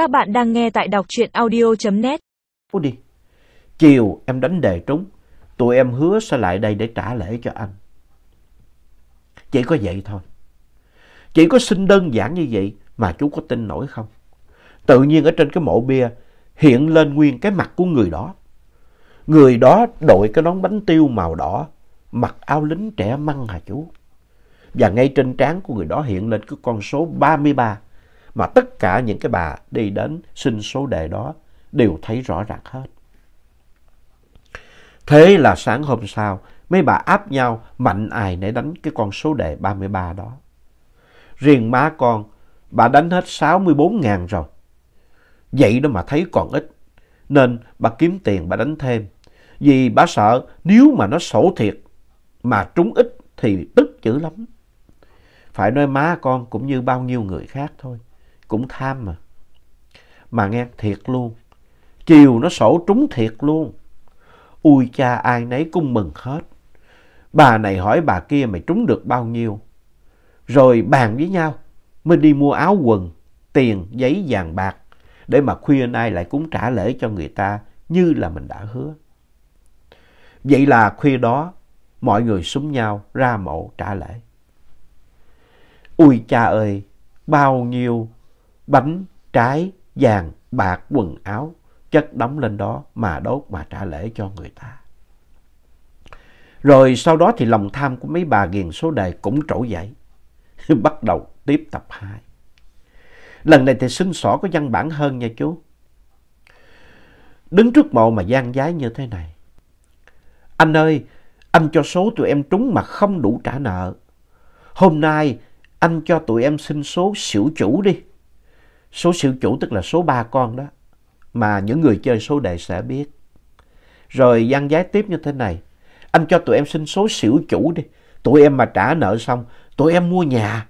Các bạn đang nghe tại đọc truyện audio.net. Đi, chiều em đánh đề trúng, tụi em hứa sẽ lại đây để trả lễ cho anh. Chỉ có vậy thôi. Chỉ có xin đơn giản như vậy mà chú có tin nổi không? Tự nhiên ở trên cái mộ bia hiện lên nguyên cái mặt của người đó. Người đó đội cái nón bánh tiêu màu đỏ, mặc áo lính trẻ măng hả chú? Và ngay trên trán của người đó hiện lên cái con số 33 mà tất cả những cái bà đi đến xin số đề đó đều thấy rõ ràng hết. Thế là sáng hôm sau, mấy bà áp nhau mạnh ai để đánh cái con số đề 33 đó. Riêng má con, bà đánh hết 64 ngàn rồi. Vậy đó mà thấy còn ít, nên bà kiếm tiền bà đánh thêm. Vì bà sợ nếu mà nó sổ thiệt mà trúng ít thì tức dữ lắm. Phải nói má con cũng như bao nhiêu người khác thôi, cũng tham mà. Mà nghe thiệt luôn, chiều nó sổ trúng thiệt luôn. Ui cha ai nấy cũng mừng hết. Bà này hỏi bà kia mày trúng được bao nhiêu. Rồi bàn với nhau mới đi mua áo quần, tiền, giấy, vàng bạc để mà khuya nay lại cũng trả lễ cho người ta như là mình đã hứa. Vậy là khuya đó mọi người súng nhau ra mộ trả lễ. Ui cha ơi, bao nhiêu bánh, trái, vàng, bạc, quần áo chất đóng lên đó mà đốt mà trả lễ cho người ta. Rồi sau đó thì lòng tham của mấy bà ghiền số đề cũng trỗi dậy. Bắt đầu tiếp tập 2. Lần này thì xin xỏ có văn bản hơn nha chú. Đứng trước mộ mà gian giái như thế này. Anh ơi, anh cho số tụi em trúng mà không đủ trả nợ. Hôm nay anh cho tụi em xin số xỉu chủ đi. Số sự chủ tức là số ba con đó. Mà những người chơi số đề sẽ biết. Rồi gian giái tiếp như thế này. Anh cho tụi em xin số xỉu chủ đi. Tụi em mà trả nợ xong, tụi em mua nhà.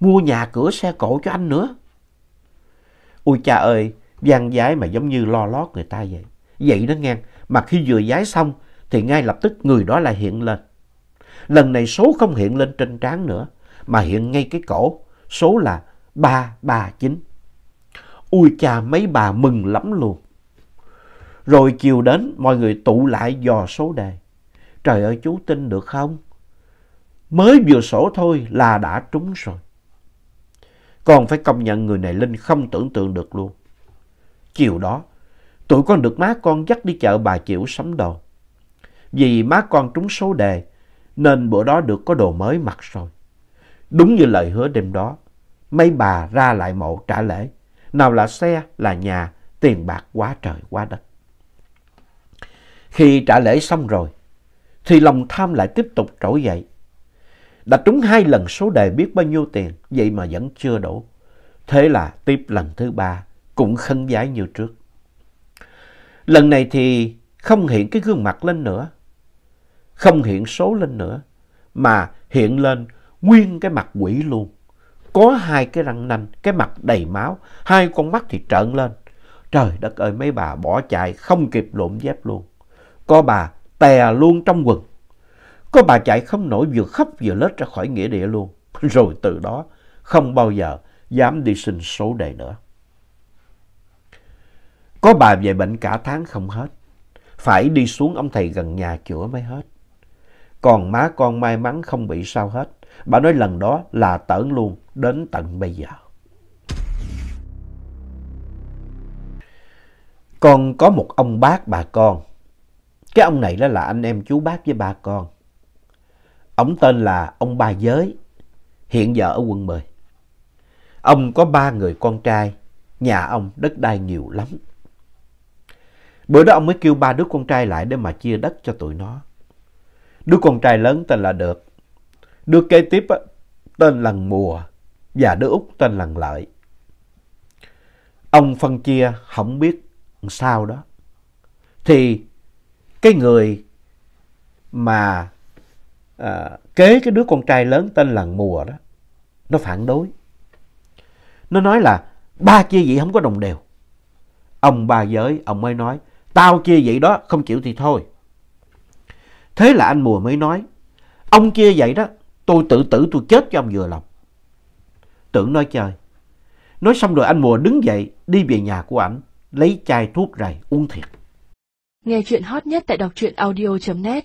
Mua nhà cửa xe cộ cho anh nữa. Ôi cha ơi, gian giái mà giống như lo lót người ta vậy. Vậy đó nghe, mà khi vừa giái xong thì ngay lập tức người đó lại hiện lên. Lần này số không hiện lên trên trán nữa, mà hiện ngay cái cổ, số là 339. Ui cha mấy bà mừng lắm luôn. Rồi chiều đến mọi người tụ lại dò số đề. Trời ơi chú tin được không? Mới vừa sổ thôi là đã trúng rồi. Còn phải công nhận người này Linh không tưởng tượng được luôn. Chiều đó, tụi con được má con dắt đi chợ bà Chiểu sắm đồ. Vì má con trúng số đề, nên bữa đó được có đồ mới mặc rồi. Đúng như lời hứa đêm đó, mấy bà ra lại mộ trả lễ. Nào là xe, là nhà, tiền bạc quá trời quá đất. Khi trả lễ xong rồi, thì lòng tham lại tiếp tục trỗi dậy. Đã trúng hai lần số đề biết bao nhiêu tiền, vậy mà vẫn chưa đủ. Thế là tiếp lần thứ ba, cũng khấn giái như trước. Lần này thì không hiện cái gương mặt lên nữa, không hiện số lên nữa, mà hiện lên nguyên cái mặt quỷ luôn. Có hai cái răng nanh, cái mặt đầy máu, hai con mắt thì trợn lên. Trời đất ơi, mấy bà bỏ chạy không kịp lộn dép luôn. Có bà tè luôn trong quần. Có bà chạy không nổi vừa khóc vừa lết ra khỏi nghĩa địa luôn. Rồi từ đó không bao giờ dám đi xin số đề nữa. Có bà về bệnh cả tháng không hết. Phải đi xuống ông thầy gần nhà chữa mới hết. Còn má con may mắn không bị sao hết. Bà nói lần đó là tởn luôn đến tận bây giờ. Còn có một ông bác bà con. Cái ông này đó là anh em chú bác với ba con. Ông tên là ông Ba Giới, hiện giờ ở quận 10. Ông có ba người con trai, nhà ông đất đai nhiều lắm. Bữa đó ông mới kêu ba đứa con trai lại để mà chia đất cho tụi nó. Đứa con trai lớn tên là Được, đứa kế tiếp á, tên là Mùa và đứa út tên là Lợi. Ông phân chia không biết sao đó. Thì cái người mà à, kế cái đứa con trai lớn tên là Mùa đó, nó phản đối. Nó nói là ba chia vậy không có đồng đều. Ông ba giới, ông mới nói, tao chia vậy đó, không chịu thì thôi. Thế là anh Mùa mới nói, ông chia vậy đó, tôi tự tử tôi chết cho ông vừa lòng. Tưởng nói chơi. Nói xong rồi anh Mùa đứng dậy đi về nhà của ảnh, lấy chai thuốc rầy uống thiệt. Nghe chuyện hot nhất tại đọc truyện audio.net